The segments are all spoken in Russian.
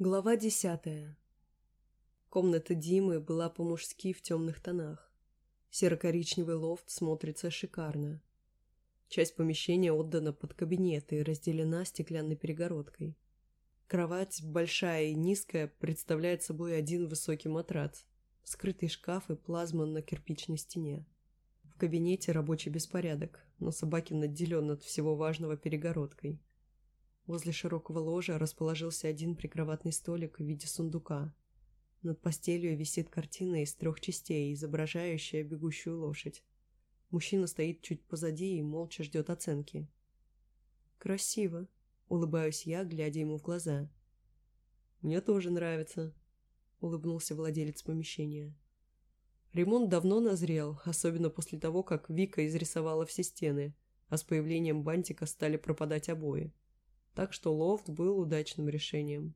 Глава десятая. Комната Димы была по-мужски в темных тонах. Серо-коричневый лофт смотрится шикарно. Часть помещения отдана под кабинеты и разделена стеклянной перегородкой. Кровать, большая и низкая, представляет собой один высокий матрац, скрытый шкаф и плазма на кирпичной стене. В кабинете рабочий беспорядок, но Собакин отделен от всего важного перегородкой. Возле широкого ложа расположился один прикроватный столик в виде сундука. Над постелью висит картина из трех частей, изображающая бегущую лошадь. Мужчина стоит чуть позади и молча ждет оценки. «Красиво», — улыбаюсь я, глядя ему в глаза. «Мне тоже нравится», — улыбнулся владелец помещения. Ремонт давно назрел, особенно после того, как Вика изрисовала все стены, а с появлением бантика стали пропадать обои так что лофт был удачным решением.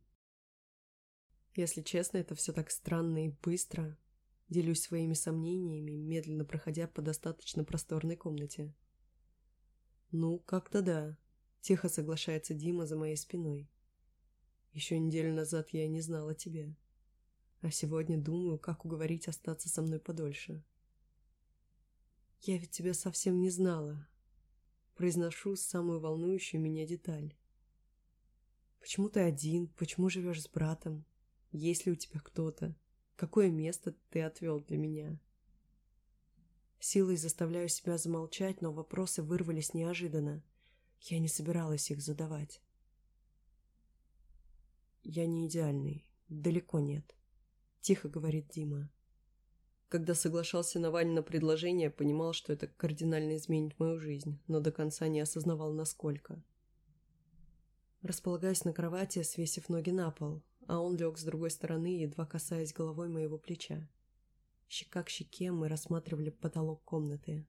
Если честно, это все так странно и быстро. Делюсь своими сомнениями, медленно проходя по достаточно просторной комнате. «Ну, как-то да», — тихо соглашается Дима за моей спиной. «Еще неделю назад я не знала тебя. А сегодня думаю, как уговорить остаться со мной подольше». «Я ведь тебя совсем не знала», — произношу самую волнующую меня деталь. Почему ты один? Почему живешь с братом? Есть ли у тебя кто-то? Какое место ты отвел для меня? Силой заставляю себя замолчать, но вопросы вырвались неожиданно. Я не собиралась их задавать. Я не идеальный. Далеко нет. Тихо говорит Дима. Когда соглашался на Ванина предложение, понимал, что это кардинально изменит мою жизнь, но до конца не осознавал, насколько. Располагаюсь на кровати, свесив ноги на пол, а он лег с другой стороны, едва касаясь головой моего плеча. Щека к щеке мы рассматривали потолок комнаты.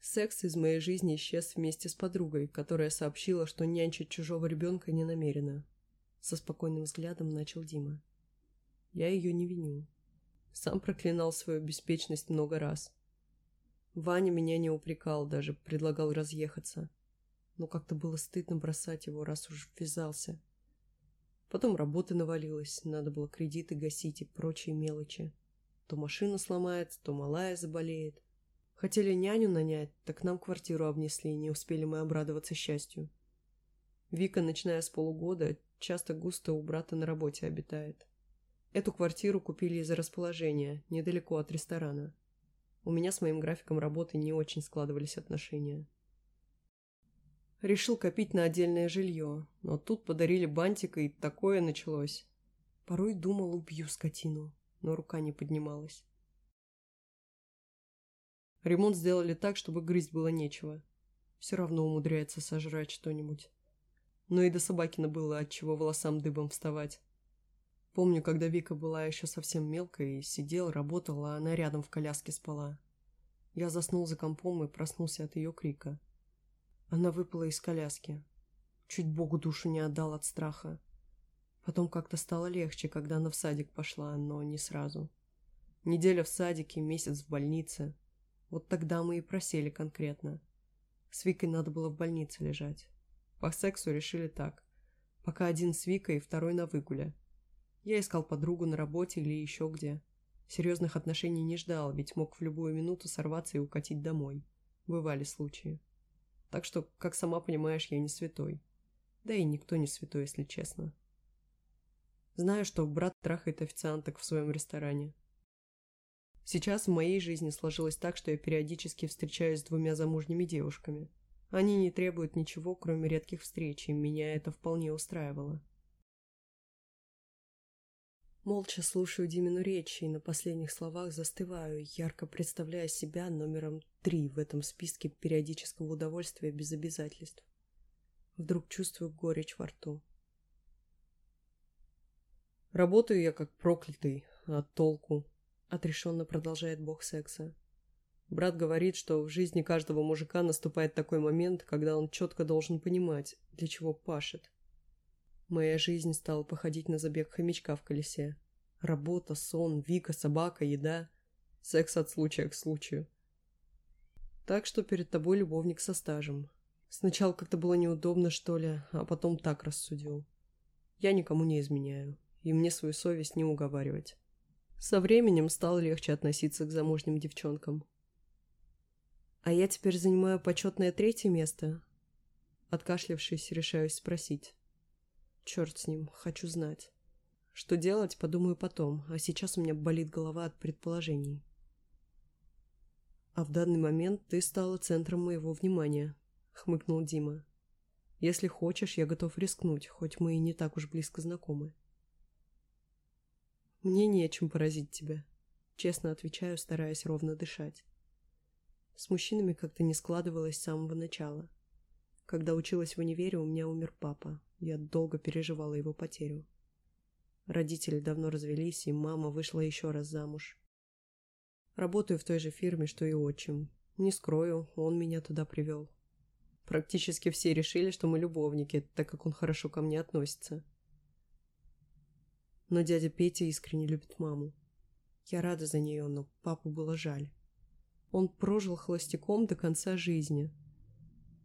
Секс из моей жизни исчез вместе с подругой, которая сообщила, что нянчить чужого ребенка не намерена. Со спокойным взглядом начал Дима. Я ее не виню. Сам проклинал свою беспечность много раз. Ваня меня не упрекал, даже предлагал разъехаться но как-то было стыдно бросать его, раз уж ввязался. Потом работы навалилось, надо было кредиты гасить и прочие мелочи. То машина сломается, то малая заболеет. Хотели няню нанять, так нам квартиру обнесли, не успели мы обрадоваться счастью. Вика, начиная с полугода, часто густо у брата на работе обитает. Эту квартиру купили из-за расположения, недалеко от ресторана. У меня с моим графиком работы не очень складывались отношения. Решил копить на отдельное жилье, но тут подарили бантик, и такое началось. Порой думал, убью скотину, но рука не поднималась. Ремонт сделали так, чтобы грызть было нечего. Все равно умудряется сожрать что-нибудь. Но и до Собакина было от чего волосам дыбом вставать. Помню, когда Вика была еще совсем мелкой, сидел, работал, а она рядом в коляске спала. Я заснул за компом и проснулся от ее крика. Она выпала из коляски. Чуть Богу душу не отдал от страха. Потом как-то стало легче, когда она в садик пошла, но не сразу. Неделя в садике, месяц в больнице. Вот тогда мы и просели конкретно. С Викой надо было в больнице лежать. По сексу решили так. Пока один с Викой, второй на выгуле. Я искал подругу на работе или еще где. Серьезных отношений не ждал, ведь мог в любую минуту сорваться и укатить домой. Бывали случаи. Так что, как сама понимаешь, я не святой. Да и никто не святой, если честно. Знаю, что брат трахает официанток в своем ресторане. Сейчас в моей жизни сложилось так, что я периодически встречаюсь с двумя замужними девушками. Они не требуют ничего, кроме редких встреч, и меня это вполне устраивало. Молча слушаю Димину речь и на последних словах застываю, ярко представляя себя номером три в этом списке периодического удовольствия без обязательств. Вдруг чувствую горечь во рту. Работаю я как проклятый, а толку? Отрешенно продолжает бог секса. Брат говорит, что в жизни каждого мужика наступает такой момент, когда он четко должен понимать, для чего пашет. Моя жизнь стала походить на забег хомячка в колесе. Работа, сон, Вика, собака, еда. Секс от случая к случаю. Так что перед тобой любовник со стажем. Сначала как-то было неудобно, что ли, а потом так рассудил. Я никому не изменяю, и мне свою совесть не уговаривать. Со временем стало легче относиться к замужним девчонкам. А я теперь занимаю почетное третье место. Откашлявшись, решаюсь спросить. Черт с ним, хочу знать. Что делать, подумаю потом, а сейчас у меня болит голова от предположений. А в данный момент ты стала центром моего внимания, хмыкнул Дима. Если хочешь, я готов рискнуть, хоть мы и не так уж близко знакомы. Мне нечем поразить тебя, честно отвечаю, стараясь ровно дышать. С мужчинами как-то не складывалось с самого начала. Когда училась в универе, у меня умер папа. Я долго переживала его потерю. Родители давно развелись, и мама вышла еще раз замуж. Работаю в той же фирме, что и отчим. Не скрою, он меня туда привел. Практически все решили, что мы любовники, так как он хорошо ко мне относится. Но дядя Петя искренне любит маму. Я рада за нее, но папу было жаль. Он прожил холостяком до конца жизни.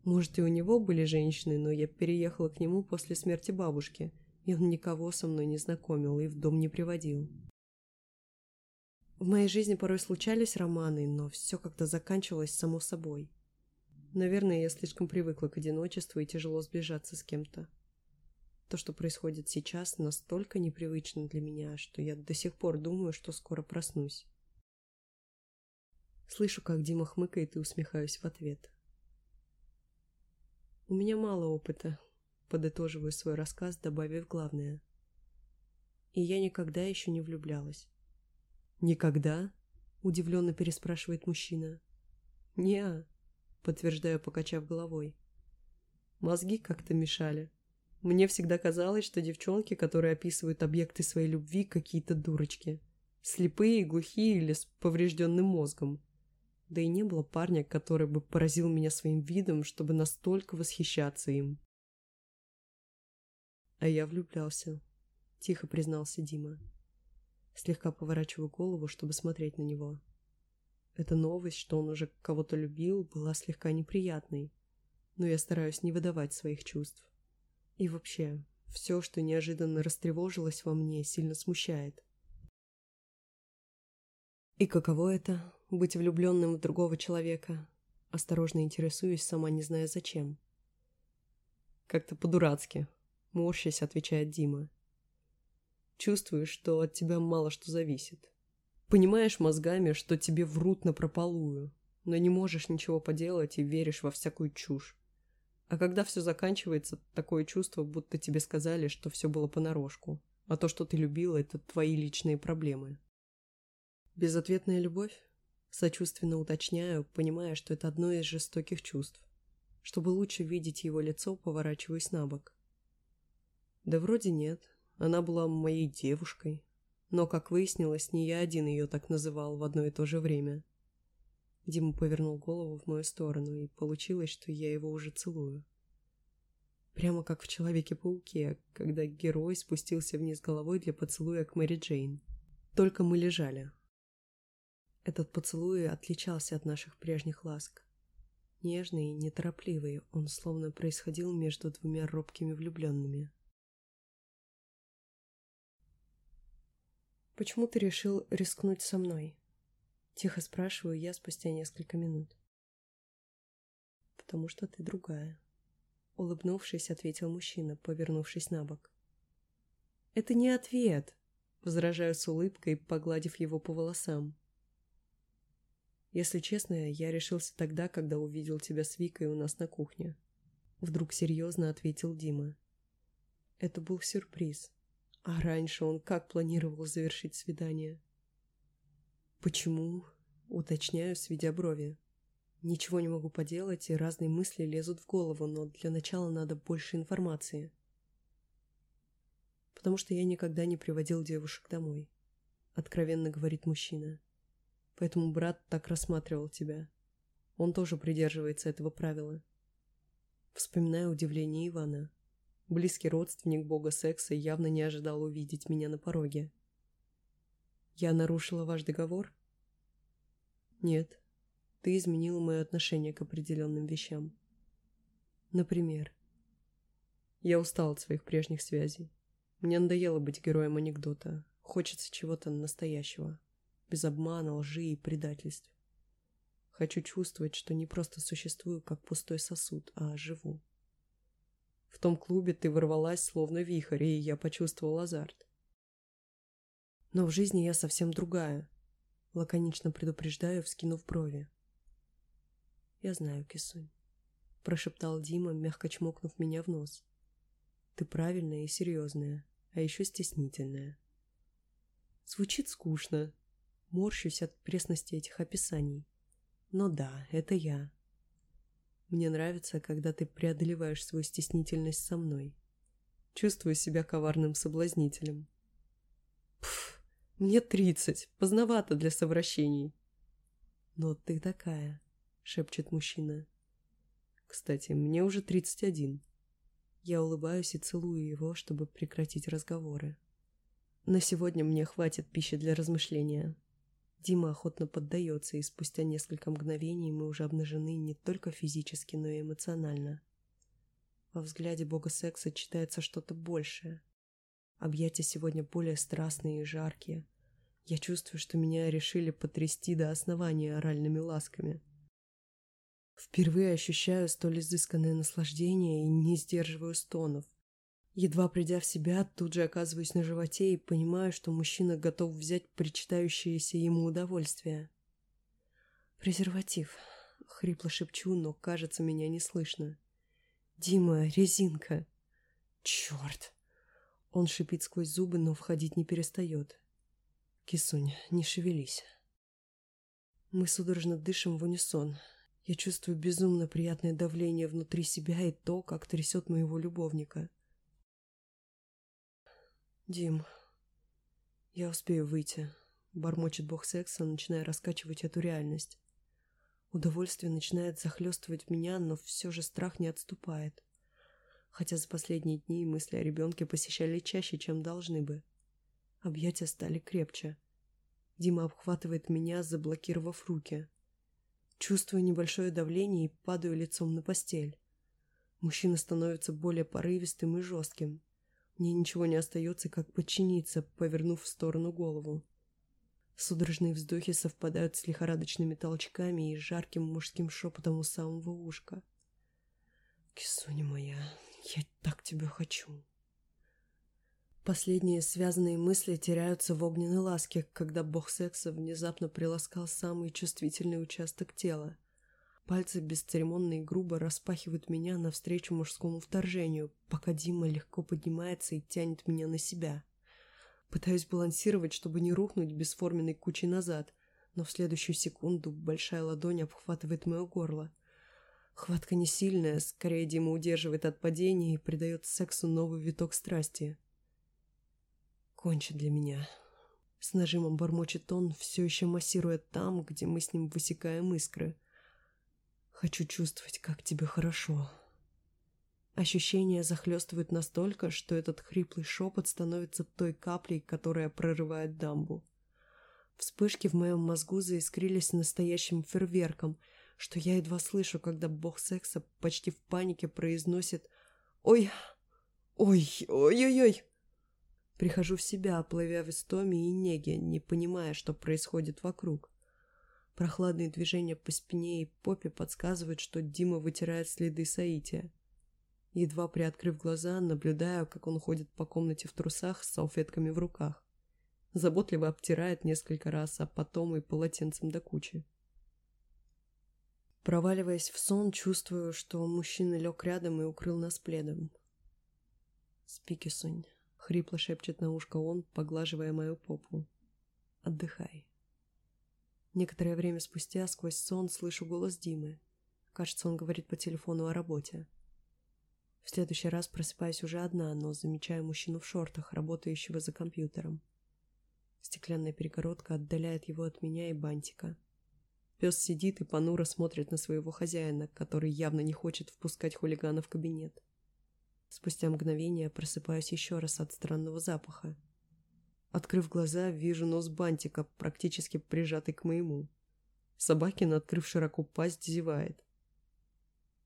Может, и у него были женщины, но я переехала к нему после смерти бабушки, и он никого со мной не знакомил и в дом не приводил. В моей жизни порой случались романы, но все как-то заканчивалось само собой. Наверное, я слишком привыкла к одиночеству и тяжело сближаться с кем-то. То, что происходит сейчас, настолько непривычно для меня, что я до сих пор думаю, что скоро проснусь. Слышу, как Дима хмыкает и усмехаюсь в ответ. У меня мало опыта, подытоживаю свой рассказ, добавив главное. И я никогда еще не влюблялась. «Никогда?» – удивленно переспрашивает мужчина. «Не-а», подтверждаю, покачав головой. Мозги как-то мешали. Мне всегда казалось, что девчонки, которые описывают объекты своей любви, какие-то дурочки. Слепые, глухие или с поврежденным мозгом. Да и не было парня, который бы поразил меня своим видом, чтобы настолько восхищаться им. А я влюблялся, тихо признался Дима. Слегка поворачиваю голову, чтобы смотреть на него. Эта новость, что он уже кого-то любил, была слегка неприятной, но я стараюсь не выдавать своих чувств. И вообще, все, что неожиданно растревожилось во мне, сильно смущает. И каково это — быть влюбленным в другого человека? Осторожно интересуюсь, сама не зная зачем. Как-то по-дурацки, морщась, отвечает Дима. Чувствуешь, что от тебя мало что зависит. Понимаешь мозгами, что тебе врут на прополую, но не можешь ничего поделать и веришь во всякую чушь. А когда все заканчивается, такое чувство, будто тебе сказали, что все было понарошку, а то, что ты любила, это твои личные проблемы. Безответная любовь? Сочувственно уточняю, понимая, что это одно из жестоких чувств. Чтобы лучше видеть его лицо, поворачиваюсь на бок. Да вроде нет. Она была моей девушкой. Но, как выяснилось, не я один ее так называл в одно и то же время. Дима повернул голову в мою сторону, и получилось, что я его уже целую. Прямо как в Человеке-пауке, когда герой спустился вниз головой для поцелуя к Мэри Джейн. Только мы лежали, этот поцелуй отличался от наших прежних ласк. Нежный и неторопливый, он словно происходил между двумя робкими влюбленными. «Почему ты решил рискнуть со мной?» Тихо спрашиваю я спустя несколько минут. «Потому что ты другая», — улыбнувшись, ответил мужчина, повернувшись на бок. «Это не ответ», — возражаю с улыбкой, погладив его по волосам. Если честно, я решился тогда, когда увидел тебя с Викой у нас на кухне. Вдруг серьезно ответил Дима. Это был сюрприз. А раньше он как планировал завершить свидание? Почему? Уточняю, сведя брови. Ничего не могу поделать, и разные мысли лезут в голову, но для начала надо больше информации. Потому что я никогда не приводил девушек домой. Откровенно говорит мужчина. Поэтому брат так рассматривал тебя. Он тоже придерживается этого правила. Вспоминая удивление Ивана. Близкий родственник бога секса явно не ожидал увидеть меня на пороге. Я нарушила ваш договор? Нет. Ты изменила мое отношение к определенным вещам. Например, я устал от своих прежних связей. Мне надоело быть героем анекдота. Хочется чего-то настоящего. Без обмана, лжи и предательств. Хочу чувствовать, что не просто существую, как пустой сосуд, а живу. В том клубе ты ворвалась, словно вихрь, и я почувствовал азарт. Но в жизни я совсем другая. Лаконично предупреждаю, вскинув брови. Я знаю, Кисунь. Прошептал Дима, мягко чмокнув меня в нос. Ты правильная и серьезная, а еще стеснительная. Звучит скучно. Морщусь от пресности этих описаний. Но да, это я. Мне нравится, когда ты преодолеваешь свою стеснительность со мной. Чувствую себя коварным соблазнителем. Пф, мне тридцать, поздновато для совращений. Но ты такая, шепчет мужчина. Кстати, мне уже тридцать один. Я улыбаюсь и целую его, чтобы прекратить разговоры. На сегодня мне хватит пищи для размышления. Дима охотно поддается, и спустя несколько мгновений мы уже обнажены не только физически, но и эмоционально. Во взгляде бога секса читается что-то большее. Объятия сегодня более страстные и жаркие. Я чувствую, что меня решили потрясти до основания оральными ласками. Впервые ощущаю столь изысканное наслаждение и не сдерживаю стонов. Едва придя в себя, тут же оказываюсь на животе и понимаю, что мужчина готов взять причитающееся ему удовольствие. «Презерватив», — хрипло шепчу, но, кажется, меня не слышно. «Дима, резинка!» «Черт!» Он шипит сквозь зубы, но входить не перестает. «Кисунь, не шевелись». Мы судорожно дышим в унисон — я чувствую безумно приятное давление внутри себя и то, как трясет моего любовника. «Дим, я успею выйти», — бормочет бог секса, начиная раскачивать эту реальность. Удовольствие начинает захлестывать меня, но все же страх не отступает. Хотя за последние дни мысли о ребенке посещали чаще, чем должны бы. Объятия стали крепче. Дима обхватывает меня, заблокировав руки. Чувствую небольшое давление и падаю лицом на постель. Мужчина становится более порывистым и жестким. Мне ничего не остается, как подчиниться, повернув в сторону голову. Судорожные вздохи совпадают с лихорадочными толчками и жарким мужским шепотом у самого ушка. «Кисуня моя, я так тебя хочу!» Последние связанные мысли теряются в огненной ласке, когда бог секса внезапно приласкал самый чувствительный участок тела. Пальцы бесцеремонно и грубо распахивают меня навстречу мужскому вторжению, пока Дима легко поднимается и тянет меня на себя. Пытаюсь балансировать, чтобы не рухнуть бесформенной кучей назад, но в следующую секунду большая ладонь обхватывает мое горло. Хватка не сильная, скорее Дима удерживает от падения и придает сексу новый виток страсти. Кончи для меня. С нажимом бормочет он, все еще массируя там, где мы с ним высекаем искры. Хочу чувствовать, как тебе хорошо. Ощущения захлестывают настолько, что этот хриплый шепот становится той каплей, которая прорывает дамбу. Вспышки в моем мозгу заискрились настоящим фейерверком, что я едва слышу, когда бог секса почти в панике произносит «Ой, ой, ой-ой-ой!» Прихожу в себя, плывя в истоме и неге, не понимая, что происходит вокруг. Прохладные движения по спине и попе подсказывают, что Дима вытирает следы соития. Едва приоткрыв глаза, наблюдаю, как он ходит по комнате в трусах с салфетками в руках. Заботливо обтирает несколько раз, а потом и полотенцем до кучи. Проваливаясь в сон, чувствую, что мужчина лег рядом и укрыл нас пледом. Спи, Кисунь. — хрипло шепчет на ушко он, поглаживая мою попу. «Отдыхай». Некоторое время спустя сквозь сон слышу голос Димы. Кажется, он говорит по телефону о работе. В следующий раз просыпаюсь уже одна, но замечаю мужчину в шортах, работающего за компьютером. Стеклянная перегородка отдаляет его от меня и бантика. Пес сидит и понуро смотрит на своего хозяина, который явно не хочет впускать хулигана в кабинет. Спустя мгновение просыпаюсь еще раз от странного запаха. Открыв глаза, вижу нос бантика, практически прижатый к моему. Собакин, открыв широко пасть, зевает.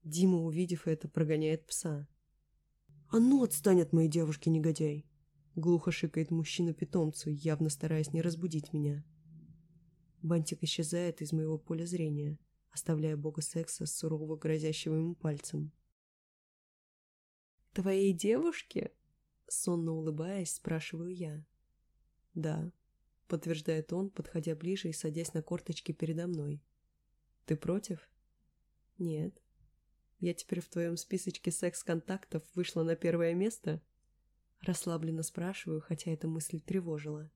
Дима, увидев это, прогоняет пса. «А ну, отстань от моей девушки, негодяй!» Глухо шикает мужчина питомцу, явно стараясь не разбудить меня. Бантик исчезает из моего поля зрения, оставляя бога секса с сурово грозящим ему пальцем. «Твоей девушке?» Сонно улыбаясь, спрашиваю я. «Да», — подтверждает он, подходя ближе и садясь на корточки передо мной. «Ты против?» «Нет». «Я теперь в твоем списочке секс-контактов вышла на первое место?» Расслабленно спрашиваю, хотя эта мысль тревожила.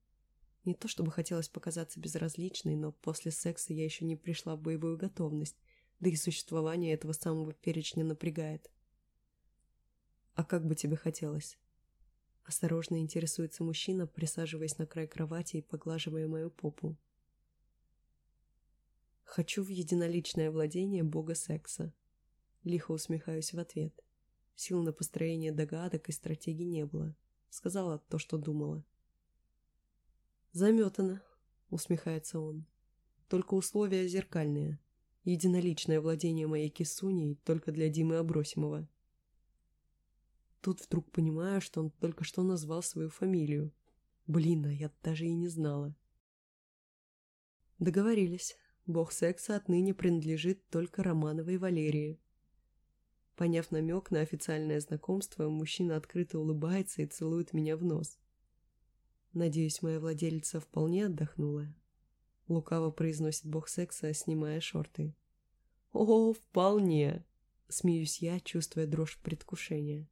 Не то чтобы хотелось показаться безразличной, но после секса я еще не пришла в боевую готовность, да и существование этого самого перечня напрягает. «А как бы тебе хотелось?» Осторожно интересуется мужчина, присаживаясь на край кровати и поглаживая мою попу. «Хочу в единоличное владение бога секса». Лихо усмехаюсь в ответ. Сил на построение догадок и стратегий не было. Сказала то, что думала. «Заметано», — усмехается он. «Только условия зеркальные. Единоличное владение моей кисуней только для Димы Абросимова. Тут вдруг понимаю, что он только что назвал свою фамилию. Блин, а я даже и не знала. Договорились. Бог секса отныне принадлежит только Романовой Валерии. Поняв намек на официальное знакомство, мужчина открыто улыбается и целует меня в нос. Надеюсь, моя владелица вполне отдохнула. Лукаво произносит бог секса, снимая шорты. «О, вполне!» — смеюсь я, чувствуя дрожь предвкушения.